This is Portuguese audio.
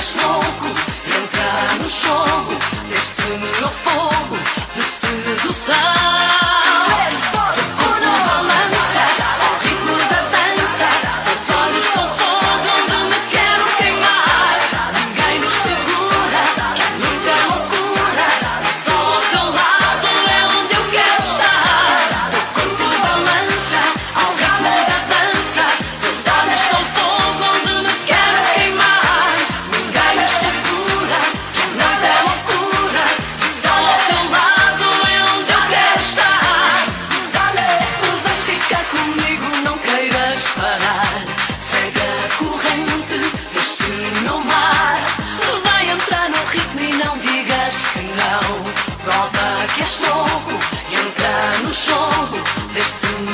és louco Entra no jogo deste meu fogo De sedução. nadar. Segue a corrente deste no mar. Vai entrar no ritmo e não digas que não. Prova que és louco e entra no jogo deste mar.